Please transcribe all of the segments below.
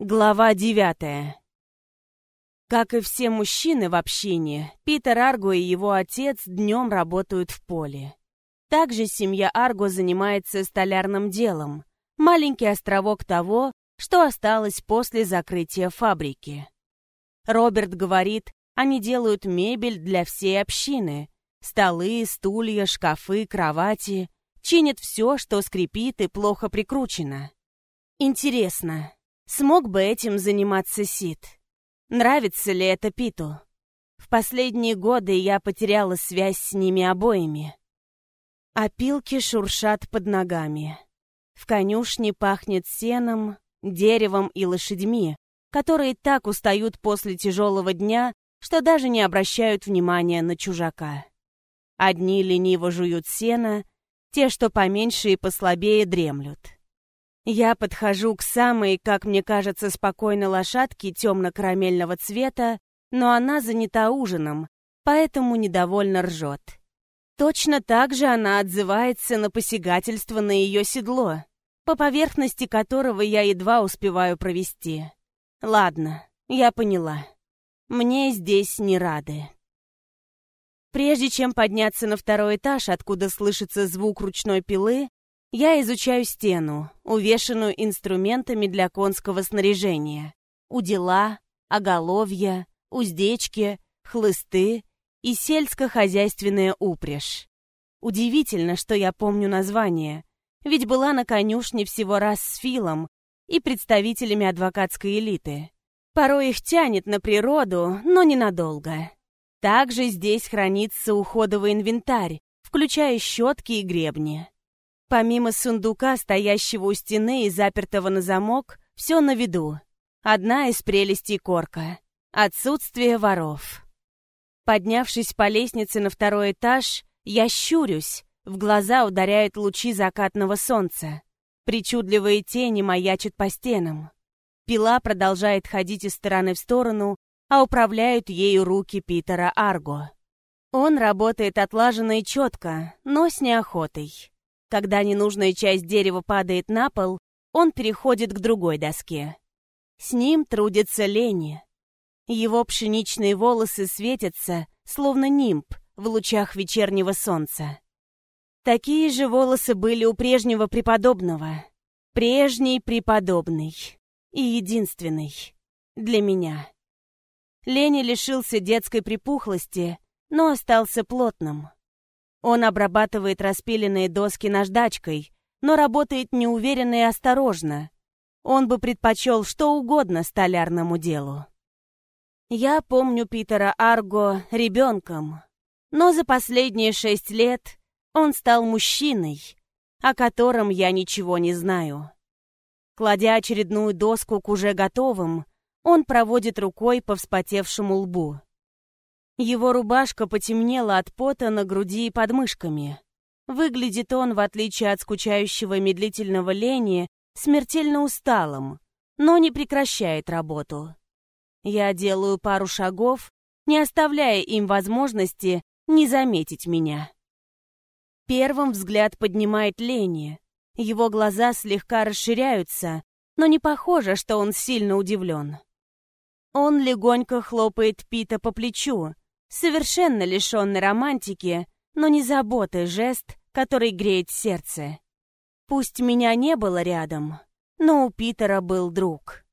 Глава девятая. Как и все мужчины в общине, Питер Арго и его отец днем работают в поле. Также семья Арго занимается столярным делом. Маленький островок того, что осталось после закрытия фабрики. Роберт говорит, они делают мебель для всей общины. Столы, стулья, шкафы, кровати. Чинят все, что скрипит и плохо прикручено. Интересно, Смог бы этим заниматься Сид? Нравится ли это Питу? В последние годы я потеряла связь с ними обоими. Опилки шуршат под ногами. В конюшне пахнет сеном, деревом и лошадьми, которые так устают после тяжелого дня, что даже не обращают внимания на чужака. Одни лениво жуют сено, те, что поменьше и послабее, дремлют. Я подхожу к самой, как мне кажется, спокойной лошадке темно-карамельного цвета, но она занята ужином, поэтому недовольно ржет. Точно так же она отзывается на посягательство на ее седло, по поверхности которого я едва успеваю провести. Ладно, я поняла. Мне здесь не рады. Прежде чем подняться на второй этаж, откуда слышится звук ручной пилы, я изучаю стену, увешанную инструментами для конского снаряжения. Удила, оголовья, уздечки, хлысты и сельскохозяйственная упряжь. Удивительно, что я помню название, ведь была на конюшне всего раз с Филом и представителями адвокатской элиты. Порой их тянет на природу, но ненадолго. Также здесь хранится уходовый инвентарь, включая щетки и гребни. Помимо сундука, стоящего у стены и запертого на замок, все на виду. Одна из прелестей корка — отсутствие воров. Поднявшись по лестнице на второй этаж, я щурюсь, в глаза ударяют лучи закатного солнца. Причудливые тени маячат по стенам. Пила продолжает ходить из стороны в сторону, а управляют ею руки Питера Арго. Он работает отлаженно и четко, но с неохотой. Когда ненужная часть дерева падает на пол, он переходит к другой доске. С ним трудится Лени. Его пшеничные волосы светятся, словно нимб в лучах вечернего солнца. Такие же волосы были у прежнего преподобного. Прежний преподобный. И единственный. Для меня. Лени лишился детской припухлости, но остался плотным. Он обрабатывает распиленные доски наждачкой, но работает неуверенно и осторожно. Он бы предпочел что угодно столярному делу. Я помню Питера Арго ребенком, но за последние шесть лет он стал мужчиной, о котором я ничего не знаю. Кладя очередную доску к уже готовым, он проводит рукой по вспотевшему лбу. Его рубашка потемнела от пота на груди и подмышками. Выглядит он, в отличие от скучающего медлительного лени, смертельно усталым, но не прекращает работу. Я делаю пару шагов, не оставляя им возможности не заметить меня. Первым взгляд поднимает Лени. Его глаза слегка расширяются, но не похоже, что он сильно удивлен. Он легонько хлопает Пита по плечу, совершенно лишенный романтики, но не заботы жест, который греет сердце. Пусть меня не было рядом, но у Питера был друг.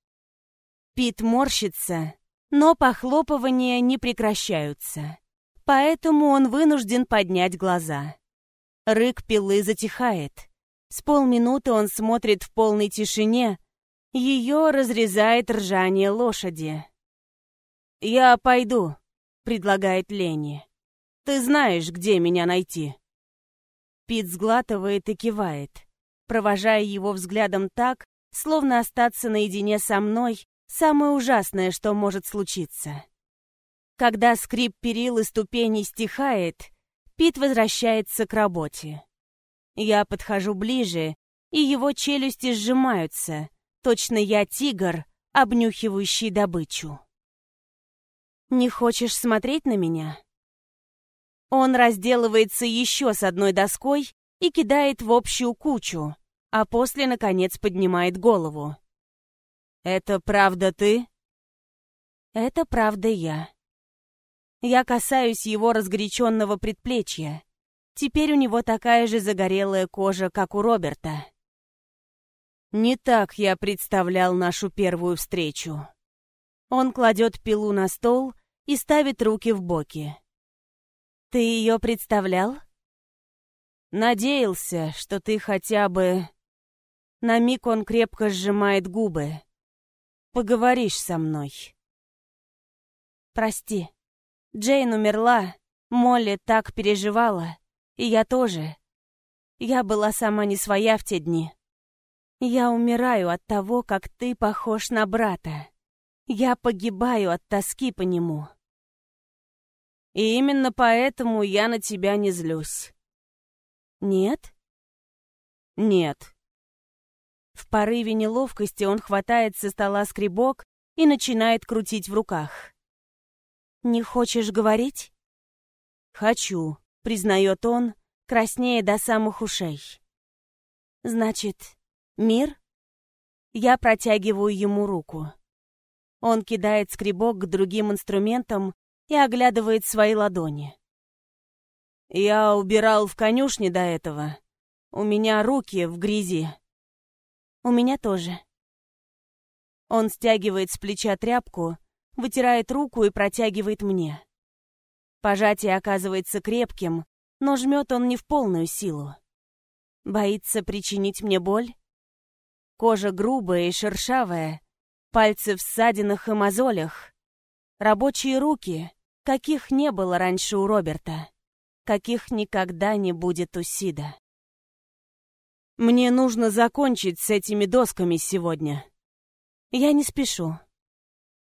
Пит морщится, но похлопывания не прекращаются. Поэтому он вынужден поднять глаза. Рык пилы затихает. С полминуты он смотрит в полной тишине. Ее разрезает ржание лошади. «Я пойду», — предлагает Ленни. «Ты знаешь, где меня найти». Пит сглатывает и кивает, провожая его взглядом так, словно остаться наедине со мной — самое ужасное, что может случиться. Когда скрип перил и ступеней стихает, Пит возвращается к работе. Я подхожу ближе, и его челюсти сжимаются. Точно я тигр, обнюхивающий добычу. «Не хочешь смотреть на меня?» Он разделывается еще с одной доской и кидает в общую кучу, а после, наконец, поднимает голову. «Это правда ты?» «Это правда я». Я касаюсь его разгоряченного предплечья. Теперь у него такая же загорелая кожа, как у Роберта. Не так я представлял нашу первую встречу. Он кладет пилу на стол и ставит руки в боки. Ты ее представлял? Надеялся, что ты хотя бы... На миг он крепко сжимает губы. Поговоришь со мной. Прости. Джейн умерла, Молли так переживала, и я тоже. Я была сама не своя в те дни. Я умираю от того, как ты похож на брата. Я погибаю от тоски по нему. И именно поэтому я на тебя не злюсь. Нет? Нет. В порыве неловкости он хватает со стола скребок и начинает крутить в руках. «Не хочешь говорить?» «Хочу», — признает он, краснея до самых ушей. «Значит, Мир? Я протягиваю ему руку. Он кидает скребок к другим инструментам и оглядывает свои ладони. Я убирал в конюшне до этого. У меня руки в грязи. У меня тоже. Он стягивает с плеча тряпку, вытирает руку и протягивает мне. Пожатие оказывается крепким, но жмет он не в полную силу. Боится причинить мне боль? Кожа грубая и шершавая, пальцы в ссадинах и мозолях. Рабочие руки, каких не было раньше у Роберта, каких никогда не будет у Сида. Мне нужно закончить с этими досками сегодня. Я не спешу.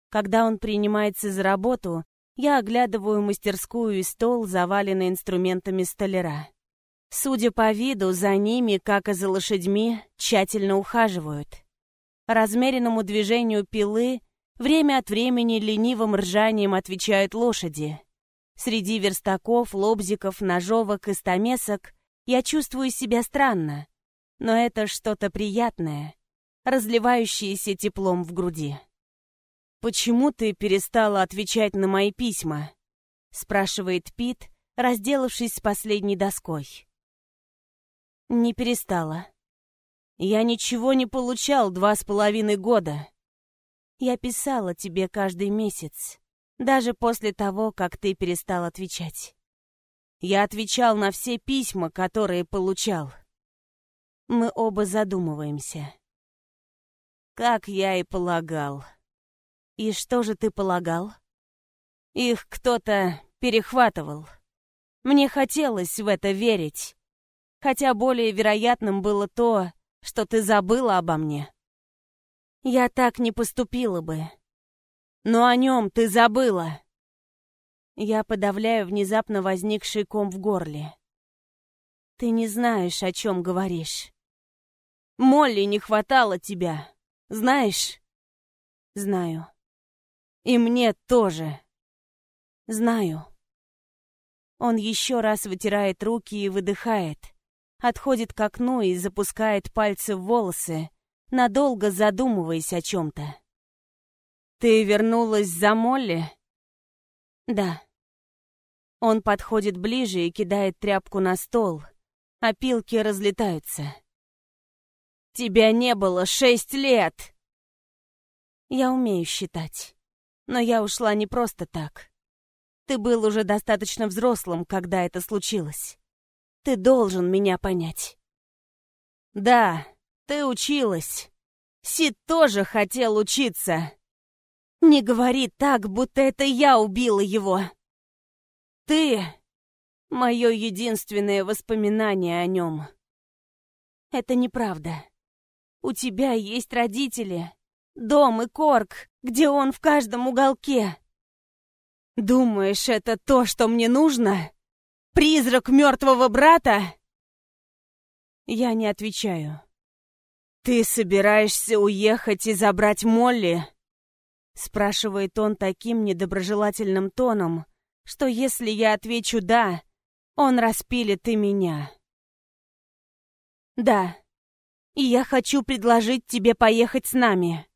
Когда он принимается за работу, я оглядываю мастерскую и стол, заваленный инструментами столяра. Судя по виду, за ними, как и за лошадьми, тщательно ухаживают. Размеренному движению пилы время от времени ленивым ржанием отвечают лошади. Среди верстаков, лобзиков, ножовок и стамесок я чувствую себя странно, но это что-то приятное, разливающееся теплом в груди. «Почему ты перестала отвечать на мои письма?» — спрашивает Пит, разделавшись с последней доской. Не перестала. Я ничего не получал два с половиной года. Я писала тебе каждый месяц, даже после того, как ты перестал отвечать. Я отвечал на все письма, которые получал. Мы оба задумываемся. Как я и полагал. И что же ты полагал? Их кто-то перехватывал. Мне хотелось в это верить, хотя более вероятным было то, что ты забыла обо мне. Я так не поступила бы. Но о нем ты забыла. Я подавляю внезапно возникший ком в горле. Ты не знаешь, о чем говоришь. Молли не хватало тебя, знаешь? Знаю. И мне тоже. Знаю. Он еще раз вытирает руки и выдыхает отходит к окну и запускает пальцы в волосы, надолго задумываясь о чем-то. «Ты вернулась за Молли?» «Да». Он подходит ближе и кидает тряпку на стол. Опилки разлетаются. «Тебя не было шесть лет!» Я умею считать. Но я ушла не просто так. Ты был уже достаточно взрослым, когда это случилось. Ты должен меня понять. Да, ты училась. Сид тоже хотел учиться. Не говори так, будто это я убила его. Ты — мое единственное воспоминание о нем. Это неправда. У тебя есть родители, дом и корк, где он в каждом уголке. Думаешь, это то, что мне нужно? Призрак мертвого брата?» Я не отвечаю. «Ты собираешься уехать и забрать Молли?» Спрашивает он таким недоброжелательным тоном, что если я отвечу «да», он распилит и меня. «Да, и я хочу предложить тебе поехать с нами.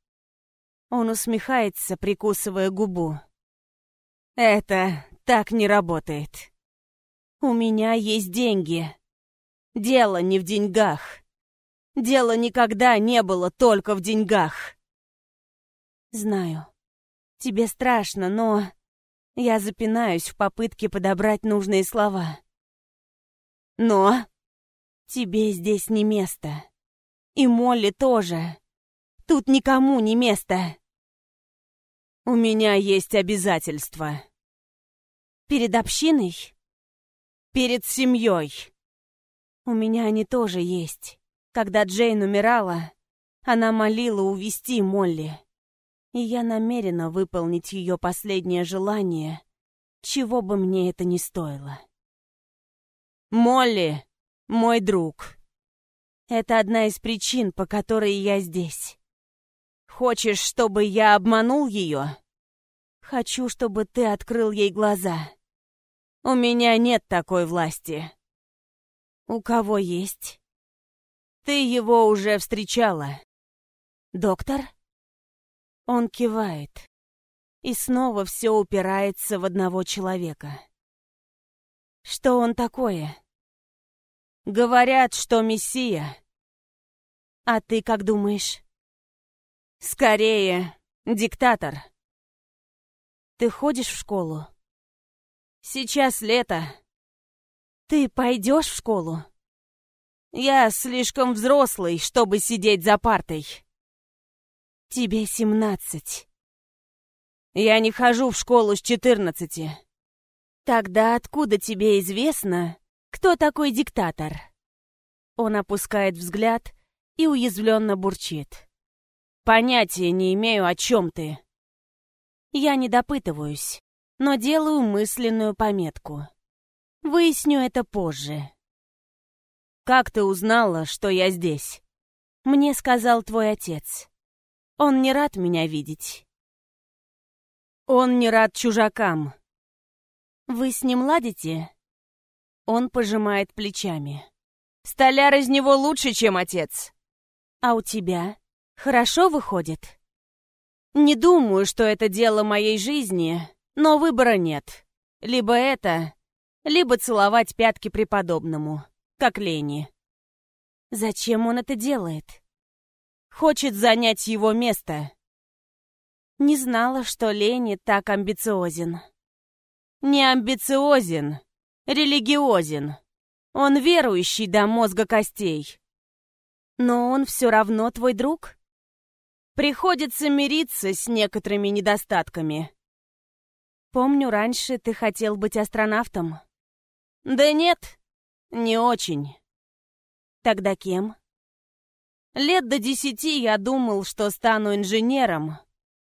Он усмехается, прикусывая губу. Это так не работает. У меня есть деньги. Дело не в деньгах. Дело никогда не было только в деньгах. Знаю. Тебе страшно, но... Я запинаюсь в попытке подобрать нужные слова. Но... Тебе здесь не место. И Молли тоже. Тут никому не место. У меня есть обязательства. Перед общиной? Перед семьей. У меня они тоже есть. Когда Джейн умирала, она молила увести Молли. И я намерена выполнить ее последнее желание, чего бы мне это ни стоило. Молли — мой друг. Это одна из причин, по которой я здесь. Хочешь, чтобы я обманул ее? Хочу, чтобы ты открыл ей глаза. У меня нет такой власти. У кого есть? Ты его уже встречала. Доктор? Он кивает. И снова все упирается в одного человека. Что он такое? Говорят, что мессия. А ты как думаешь? Скорее, диктатор. Ты ходишь в школу? Сейчас лето. Ты пойдешь в школу? Я слишком взрослый, чтобы сидеть за партой. Тебе семнадцать. Я не хожу в школу с четырнадцати. Тогда откуда тебе известно, кто такой диктатор? Он опускает взгляд и уязвленно бурчит. Понятия не имею, о чем ты. Я не допытываюсь но делаю мысленную пометку. Выясню это позже. «Как ты узнала, что я здесь?» «Мне сказал твой отец. Он не рад меня видеть». «Он не рад чужакам». «Вы с ним ладите?» Он пожимает плечами. «Столяр из него лучше, чем отец». «А у тебя? Хорошо выходит?» «Не думаю, что это дело моей жизни, но выбора нет. Либо это, либо целовать пятки преподобному, как Лени. Зачем он это делает? Хочет занять его место. Не знала, что Лени так амбициозен. Не амбициозен, религиозен. Он верующий до мозга костей. Но он все равно твой друг? Приходится мириться с некоторыми недостатками. Помню, раньше ты хотел быть астронавтом. Да нет, не очень. Тогда кем? Лет до десяти я думал, что стану инженером.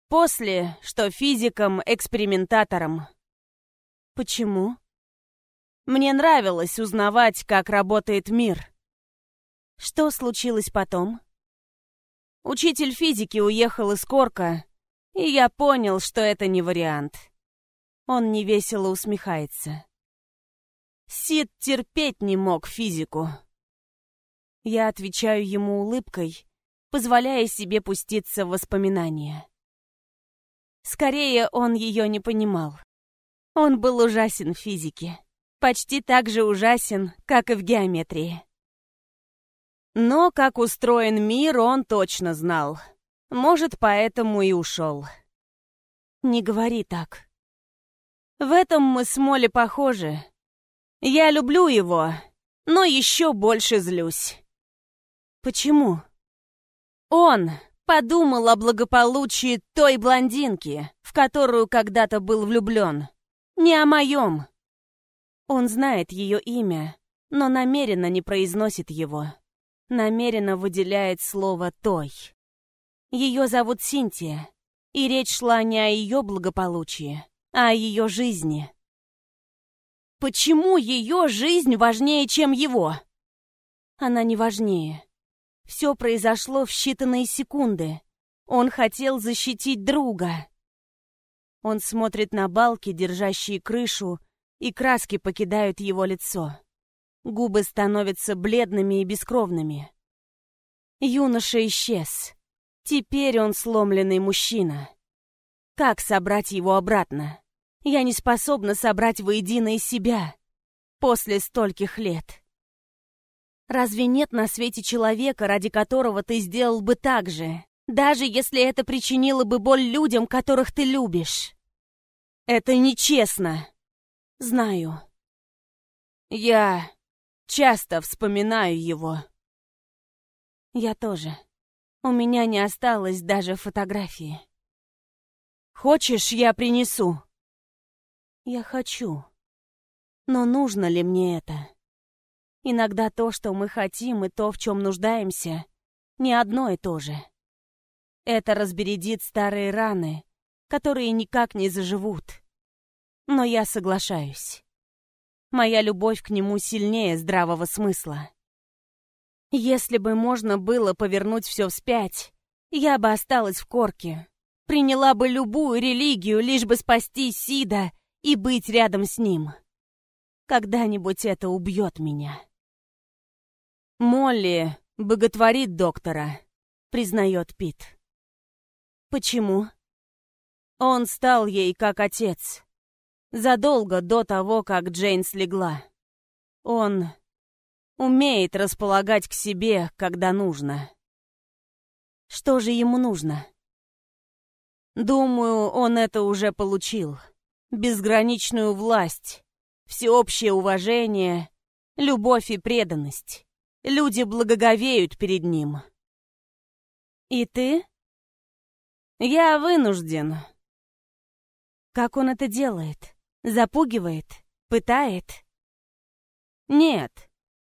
После, что физиком-экспериментатором. Почему? Мне нравилось узнавать, как работает мир. Что случилось потом? Учитель физики уехал из Корка, и я понял, что это не вариант. Он невесело усмехается. Сид терпеть не мог физику. Я отвечаю ему улыбкой, позволяя себе пуститься в воспоминания. Скорее, он ее не понимал. Он был ужасен в физике. Почти так же ужасен, как и в геометрии. Но как устроен мир, он точно знал. Может, поэтому и ушел. Не говори так. В этом мы с Молли похожи. Я люблю его, но еще больше злюсь. Почему? Он подумал о благополучии той блондинки, в которую когда-то был влюблен. Не о моем. Он знает ее имя, но намеренно не произносит его. Намеренно выделяет слово «той». Ее зовут Синтия, и речь шла не о ее благополучии, а о ее жизни. Почему ее жизнь важнее, чем его? Она не важнее. Все произошло в считанные секунды. Он хотел защитить друга. Он смотрит на балки, держащие крышу, и краски покидают его лицо. Губы становятся бледными и бескровными. Юноша исчез. Теперь он сломленный мужчина. Как собрать его обратно? Я не способна собрать воедино из себя после стольких лет. Разве нет на свете человека, ради которого ты сделал бы так же, даже если это причинило бы боль людям, которых ты любишь? Это нечестно. Знаю. Я часто вспоминаю его. Я тоже. У меня не осталось даже фотографии. Хочешь, я принесу? Я хочу. Но нужно ли мне это? Иногда то, что мы хотим, и то, в чем нуждаемся, не одно и то же. Это разбередит старые раны, которые никак не заживут. Но я соглашаюсь. Моя любовь к нему сильнее здравого смысла. Если бы можно было повернуть все вспять, я бы осталась в корке, приняла бы любую религию, лишь бы спасти Сида и быть рядом с ним. Когда-нибудь это убьет меня. Молли боготворит доктора, признает Пит. Почему? Он стал ей как отец. Задолго до того, как Джейн слегла. Он умеет располагать к себе, когда нужно. Что же ему нужно? Думаю, он это уже получил. Безграничную власть, всеобщее уважение, любовь и преданность. Люди благоговеют перед ним. И ты? Я вынужден. Как он это делает? Запугивает? Пытает? Нет.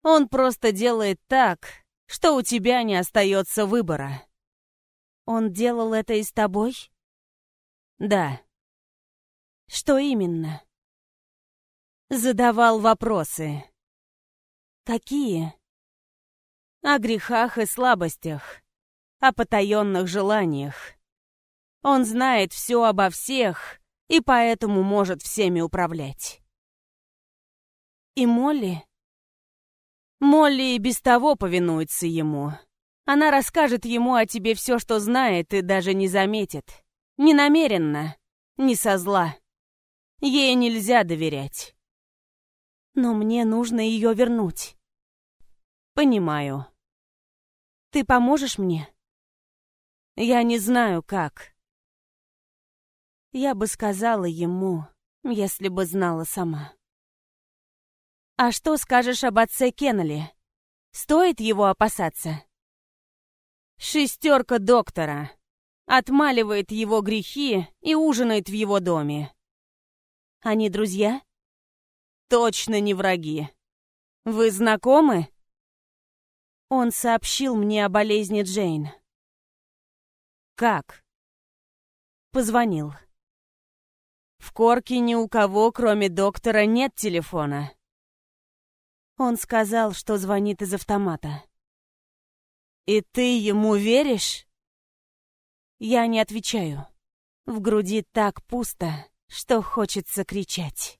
Он просто делает так, что у тебя не остается выбора. Он делал это и с тобой? Да. Что именно? Задавал вопросы. Какие? О грехах и слабостях, о потаенных желаниях. Он знает все обо всех и поэтому может всеми управлять. И Молли? Молли и без того повинуется ему. Она расскажет ему о тебе все, что знает, и даже не заметит. Не намеренно, не со зла. Ей нельзя доверять. Но мне нужно ее вернуть. Понимаю. Ты поможешь мне? Я не знаю, как. Я бы сказала ему, если бы знала сама. А что скажешь об отце Кеннелли? Стоит его опасаться? Шестерка доктора. Отмаливает его грехи и ужинает в его доме. Они друзья? Точно не враги. Вы знакомы? Он сообщил мне о болезни Джейн. Как? Позвонил. В Корке ни у кого, кроме доктора, нет телефона. Он сказал, что звонит из автомата. «И ты ему веришь?» Я не отвечаю. В груди так пусто, что хочется кричать.